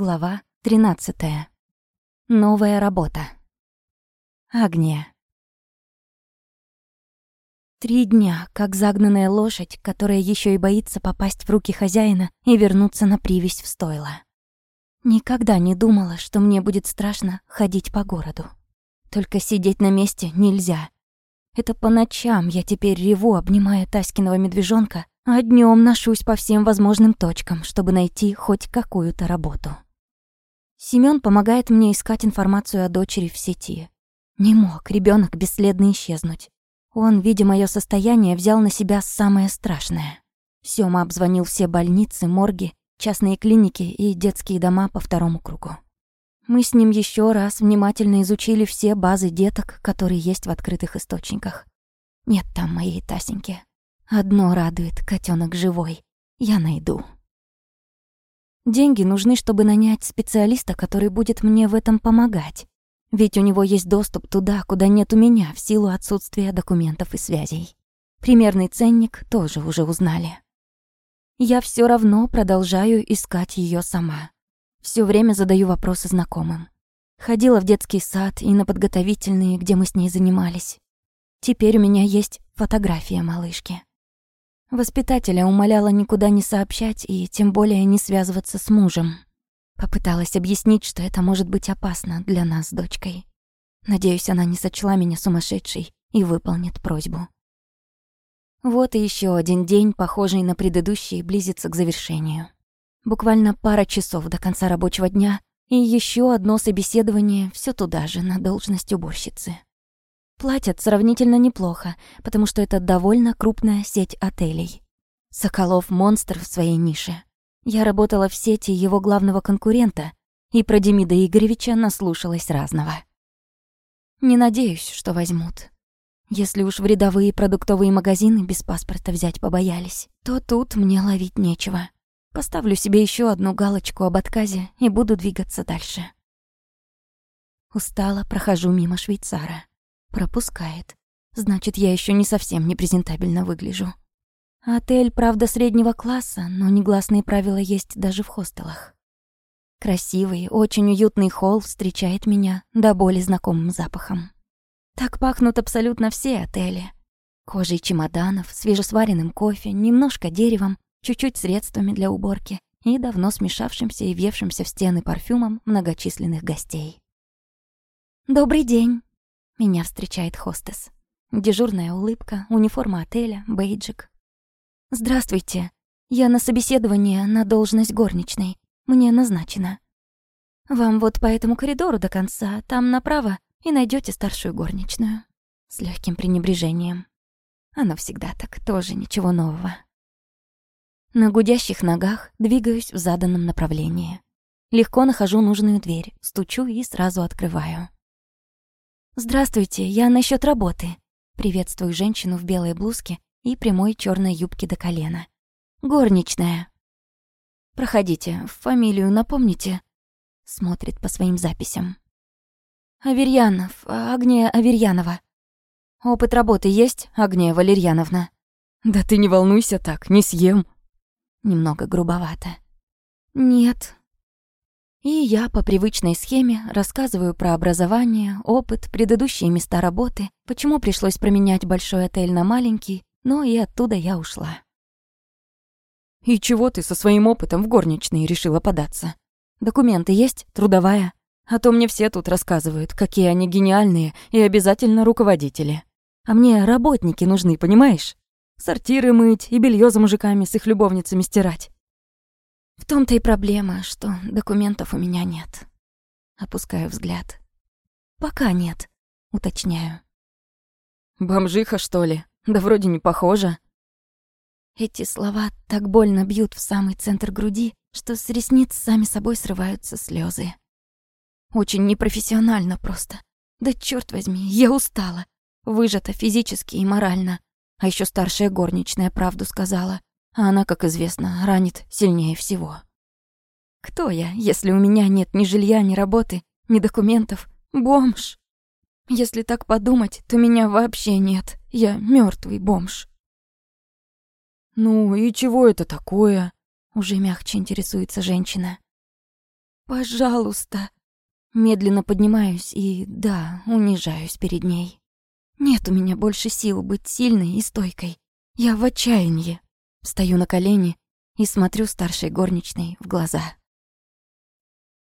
Глава 13. Новая работа. Агния. Три дня, как загнанная лошадь, которая еще и боится попасть в руки хозяина и вернуться на привязь в стойло. Никогда не думала, что мне будет страшно ходить по городу. Только сидеть на месте нельзя. Это по ночам я теперь реву, обнимая Таськиного медвежонка, а днем ношусь по всем возможным точкам, чтобы найти хоть какую-то работу. Семён помогает мне искать информацию о дочери в сети. Не мог ребенок бесследно исчезнуть. Он, видя мое состояние, взял на себя самое страшное. Сёма обзвонил все больницы, морги, частные клиники и детские дома по второму кругу. Мы с ним еще раз внимательно изучили все базы деток, которые есть в открытых источниках. Нет там моей Тасеньки. Одно радует, котенок живой. Я найду. Деньги нужны, чтобы нанять специалиста, который будет мне в этом помогать. Ведь у него есть доступ туда, куда нет у меня, в силу отсутствия документов и связей. Примерный ценник тоже уже узнали. Я все равно продолжаю искать ее сама. Все время задаю вопросы знакомым. Ходила в детский сад и на подготовительные, где мы с ней занимались. Теперь у меня есть фотография малышки. Воспитателя умоляла никуда не сообщать и тем более не связываться с мужем. Попыталась объяснить, что это может быть опасно для нас с дочкой. Надеюсь, она не сочла меня сумасшедшей и выполнит просьбу. Вот и еще один день, похожий на предыдущий, близится к завершению. Буквально пара часов до конца рабочего дня и еще одно собеседование все туда же, на должность уборщицы. Платят сравнительно неплохо, потому что это довольно крупная сеть отелей. Соколов — монстр в своей нише. Я работала в сети его главного конкурента, и про Демида Игоревича наслушалась разного. Не надеюсь, что возьмут. Если уж в рядовые продуктовые магазины без паспорта взять побоялись, то тут мне ловить нечего. Поставлю себе еще одну галочку об отказе и буду двигаться дальше. Устала, прохожу мимо швейцара. Пропускает. Значит, я еще не совсем непрезентабельно выгляжу. Отель, правда, среднего класса, но негласные правила есть даже в хостелах. Красивый, очень уютный холл встречает меня до боли знакомым запахом. Так пахнут абсолютно все отели. Кожей чемоданов, свежесваренным кофе, немножко деревом чуть-чуть средствами для уборки и давно смешавшимся и въевшимся в стены парфюмом многочисленных гостей. «Добрый день!» — меня встречает хостес. Дежурная улыбка, униформа отеля, бейджик. «Здравствуйте. Я на собеседование на должность горничной. Мне назначено. Вам вот по этому коридору до конца, там направо, и найдете старшую горничную». С легким пренебрежением. Оно всегда так, тоже ничего нового. На гудящих ногах двигаюсь в заданном направлении. Легко нахожу нужную дверь, стучу и сразу открываю. «Здравствуйте, я насчет работы». Приветствую женщину в белой блузке и прямой черной юбке до колена. «Горничная». «Проходите, фамилию напомните?» Смотрит по своим записям. «Аверьянов, Агния Аверьянова». «Опыт работы есть, Агния Валерьяновна?» «Да ты не волнуйся так, не съем», Немного грубовато. Нет. И я по привычной схеме рассказываю про образование, опыт, предыдущие места работы, почему пришлось променять большой отель на маленький, но и оттуда я ушла. «И чего ты со своим опытом в горничные решила податься? Документы есть? Трудовая? А то мне все тут рассказывают, какие они гениальные и обязательно руководители. А мне работники нужны, понимаешь? Сортиры мыть и белье за мужиками с их любовницами стирать. В том-то и проблема, что документов у меня нет. Опускаю взгляд. Пока нет, уточняю. Бомжиха, что ли? Да вроде не похожа. Эти слова так больно бьют в самый центр груди, что с ресниц сами собой срываются слезы. Очень непрофессионально просто. Да черт возьми, я устала. Выжата физически и морально. А еще старшая горничная правду сказала. А она, как известно, ранит сильнее всего. Кто я, если у меня нет ни жилья, ни работы, ни документов? Бомж. Если так подумать, то меня вообще нет. Я мертвый бомж. Ну и чего это такое? Уже мягче интересуется женщина. Пожалуйста. Медленно поднимаюсь и, да, унижаюсь перед ней. Нет у меня больше сил быть сильной и стойкой. Я в отчаянии. Встаю на колени и смотрю старшей горничной в глаза.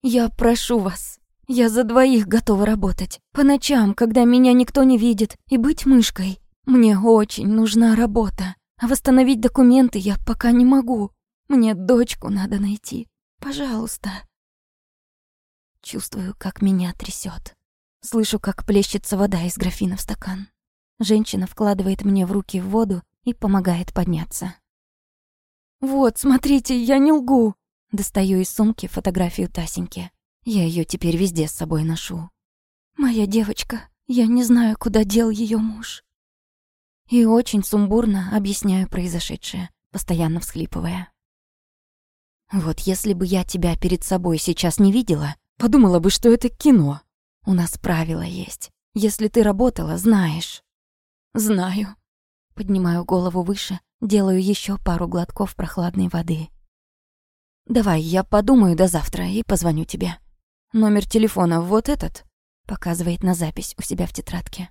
«Я прошу вас, я за двоих готова работать. По ночам, когда меня никто не видит, и быть мышкой. Мне очень нужна работа. А восстановить документы я пока не могу. Мне дочку надо найти. Пожалуйста». Чувствую, как меня трясет. Слышу, как плещется вода из графина в стакан. Женщина вкладывает мне в руки воду и помогает подняться. «Вот, смотрите, я не лгу!» Достаю из сумки фотографию Тасеньки. Я ее теперь везде с собой ношу. «Моя девочка, я не знаю, куда дел ее муж». И очень сумбурно объясняю произошедшее, постоянно всхлипывая. «Вот если бы я тебя перед собой сейчас не видела, подумала бы, что это кино. У нас правило есть. Если ты работала, знаешь». «Знаю». Поднимаю голову выше, делаю еще пару глотков прохладной воды. «Давай, я подумаю до завтра и позвоню тебе. Номер телефона вот этот?» Показывает на запись у себя в тетрадке.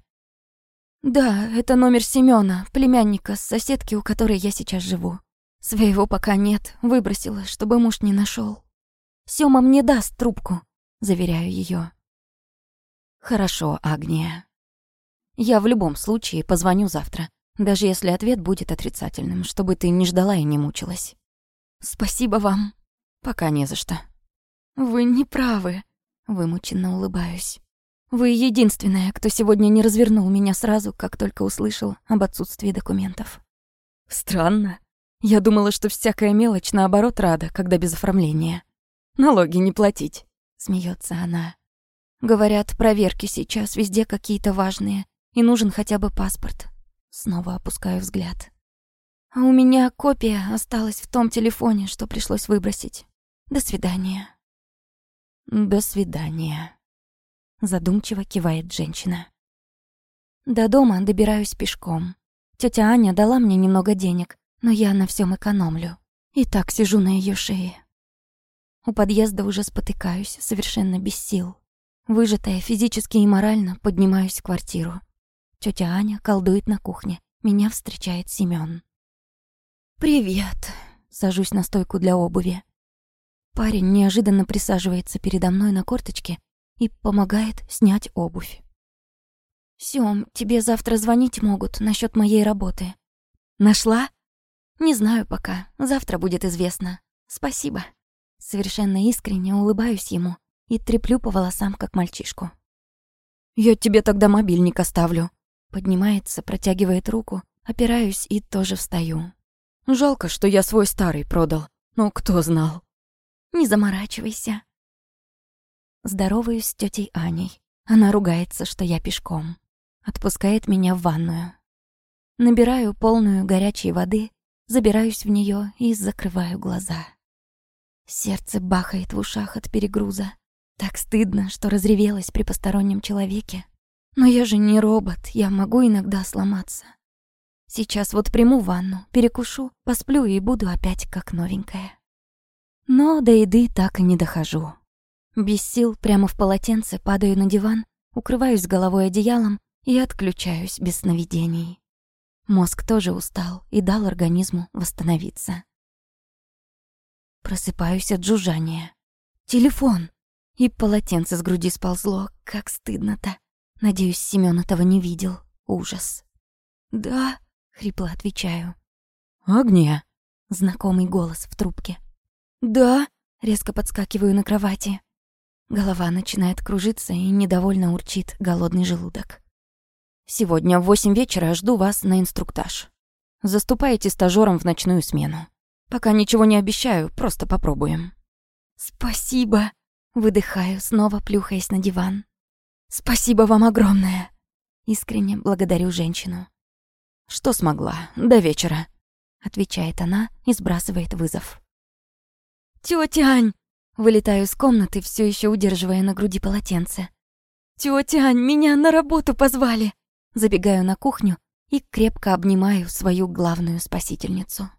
«Да, это номер Семёна, племянника, соседки, у которой я сейчас живу. Своего пока нет, выбросила, чтобы муж не нашел. Сёма мне даст трубку», — заверяю ее. «Хорошо, Агния. Я в любом случае позвоню завтра, даже если ответ будет отрицательным, чтобы ты не ждала и не мучилась. Спасибо вам. Пока не за что. Вы не правы, вымученно улыбаюсь. Вы единственная, кто сегодня не развернул меня сразу, как только услышал об отсутствии документов. Странно. Я думала, что всякая мелочь наоборот рада, когда без оформления. Налоги не платить, смеется она. Говорят, проверки сейчас везде какие-то важные, и нужен хотя бы паспорт. Снова опускаю взгляд. А у меня копия осталась в том телефоне, что пришлось выбросить. До свидания. До свидания. Задумчиво кивает женщина. До дома добираюсь пешком. Тетя Аня дала мне немного денег, но я на всем экономлю. И так сижу на ее шее. У подъезда уже спотыкаюсь, совершенно без сил. Выжатая физически и морально поднимаюсь в квартиру. Тётя Аня колдует на кухне. Меня встречает Семён. «Привет!» Сажусь на стойку для обуви. Парень неожиданно присаживается передо мной на корточке и помогает снять обувь. «Сём, тебе завтра звонить могут насчёт моей работы. Нашла?» «Не знаю пока. Завтра будет известно. Спасибо». Совершенно искренне улыбаюсь ему и треплю по волосам, как мальчишку. «Я тебе тогда мобильник оставлю», Поднимается, протягивает руку, опираюсь и тоже встаю. Жалко, что я свой старый продал. Ну, кто знал? Не заморачивайся. Здороваюсь с тетей Аней. Она ругается, что я пешком. Отпускает меня в ванную. Набираю полную горячей воды, забираюсь в нее и закрываю глаза. Сердце бахает в ушах от перегруза. Так стыдно, что разревелась при постороннем человеке. Но я же не робот, я могу иногда сломаться. Сейчас вот приму ванну, перекушу, посплю и буду опять как новенькая. Но до еды так и не дохожу. Без сил прямо в полотенце падаю на диван, укрываюсь головой одеялом и отключаюсь без сновидений. Мозг тоже устал и дал организму восстановиться. Просыпаюсь от жужжания. Телефон! И полотенце с груди сползло, как стыдно-то. Надеюсь, Семён этого не видел. Ужас. «Да», — хрипло отвечаю. «Агния?» — знакомый голос в трубке. «Да», — резко подскакиваю на кровати. Голова начинает кружиться и недовольно урчит голодный желудок. «Сегодня в восемь вечера жду вас на инструктаж. Заступаете стажёром в ночную смену. Пока ничего не обещаю, просто попробуем». «Спасибо», — выдыхаю, снова плюхаясь на диван. Спасибо вам огромное. Искренне благодарю женщину. Что смогла? До вечера, отвечает она и сбрасывает вызов. Тётя Ань, вылетаю из комнаты, все еще удерживая на груди полотенце. Тётя Ань, меня на работу позвали. Забегаю на кухню и крепко обнимаю свою главную спасительницу.